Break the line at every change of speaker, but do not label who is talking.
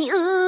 にう